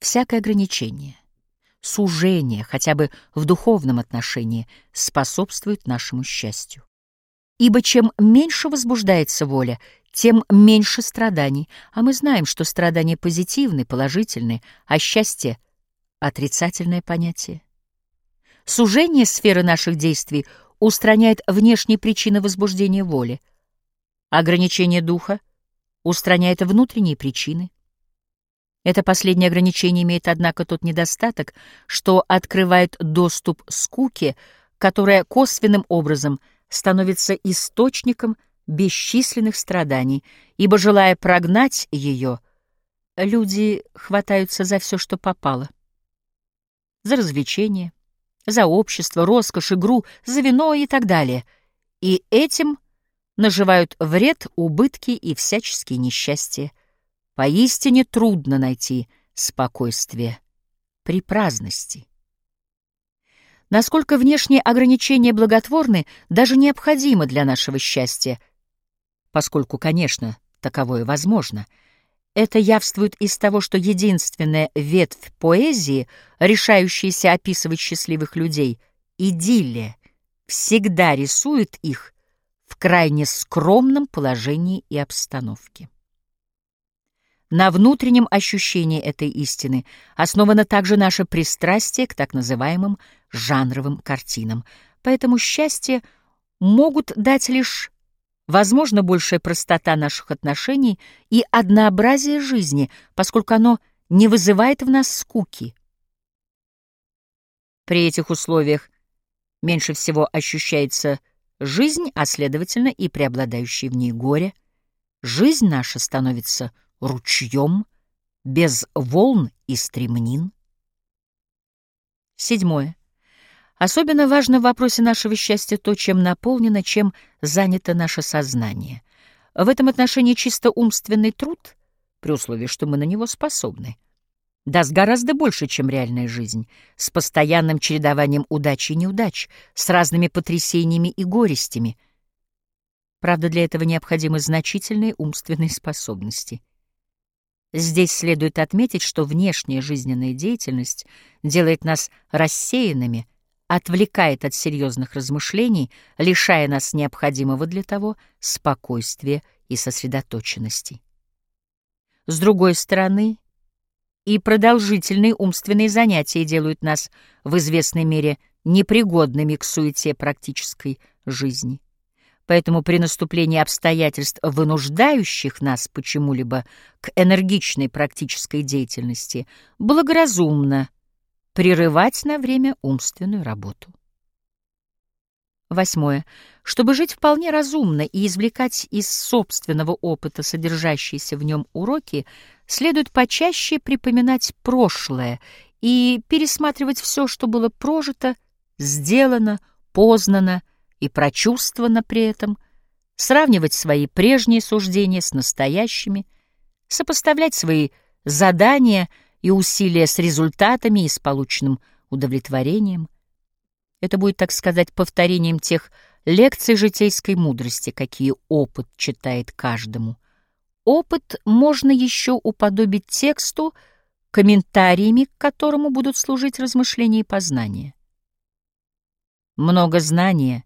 Всякое ограничение, сужение, хотя бы в духовном отношении, способствует нашему счастью. Ибо чем меньше возбуждается воля, тем меньше страданий, а мы знаем, что страдания позитивны, положительны, а счастье — отрицательное понятие. Сужение сферы наших действий устраняет внешние причины возбуждения воли. Ограничение духа устраняет внутренние причины. Это последнее ограничение имеет, однако, тот недостаток, что открывает доступ скуке, которая косвенным образом становится источником бесчисленных страданий, ибо, желая прогнать ее, люди хватаются за все, что попало. За развлечения, за общество, роскошь, игру, за вино и так далее. И этим наживают вред, убытки и всяческие несчастья. Поистине трудно найти спокойствие при праздности. Насколько внешние ограничения благотворны, даже необходимы для нашего счастья, поскольку, конечно, таковое возможно — это явствует из того, что единственная ветвь поэзии, решающаяся описывать счастливых людей, идиллия, всегда рисует их в крайне скромном положении и обстановке. На внутреннем ощущении этой истины основано также наше пристрастие к так называемым жанровым картинам. Поэтому счастье могут дать лишь возможно большая простота наших отношений и однообразие жизни, поскольку оно не вызывает в нас скуки. При этих условиях меньше всего ощущается жизнь, а следовательно и преобладающее в ней горе. Жизнь наша становится ручьем, без волн и стремнин. Седьмое. Особенно важно в вопросе нашего счастья то, чем наполнено, чем занято наше сознание. В этом отношении чисто умственный труд, при условии, что мы на него способны, даст гораздо больше, чем реальная жизнь, с постоянным чередованием удач и неудач, с разными потрясениями и горестями. Правда, для этого необходимы значительные умственные способности. Здесь следует отметить, что внешняя жизненная деятельность делает нас рассеянными, отвлекает от серьезных размышлений, лишая нас необходимого для того спокойствия и сосредоточенности. С другой стороны, и продолжительные умственные занятия делают нас в известной мере непригодными к суете практической жизни. Поэтому при наступлении обстоятельств, вынуждающих нас почему-либо к энергичной практической деятельности, благоразумно прерывать на время умственную работу. Восьмое. Чтобы жить вполне разумно и извлекать из собственного опыта содержащиеся в нем уроки, следует почаще припоминать прошлое и пересматривать все, что было прожито, сделано, познано и прочувствовано при этом, сравнивать свои прежние суждения с настоящими, сопоставлять свои задания — и усилия с результатами и с полученным удовлетворением. Это будет, так сказать, повторением тех лекций житейской мудрости, какие опыт читает каждому. Опыт можно еще уподобить тексту, комментариями к которому будут служить размышления и познания. Много знания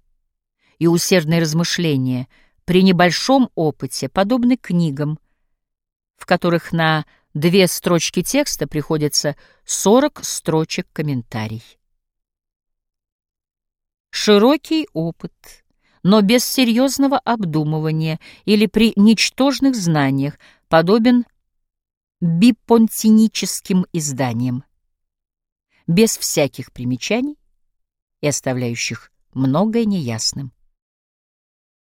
и усердные размышления при небольшом опыте подобны книгам, в которых на две строчки текста приходится 40 строчек комментарий. Широкий опыт, но без серьезного обдумывания или при ничтожных знаниях подобен бипонтиническим изданиям, без всяких примечаний и оставляющих многое неясным.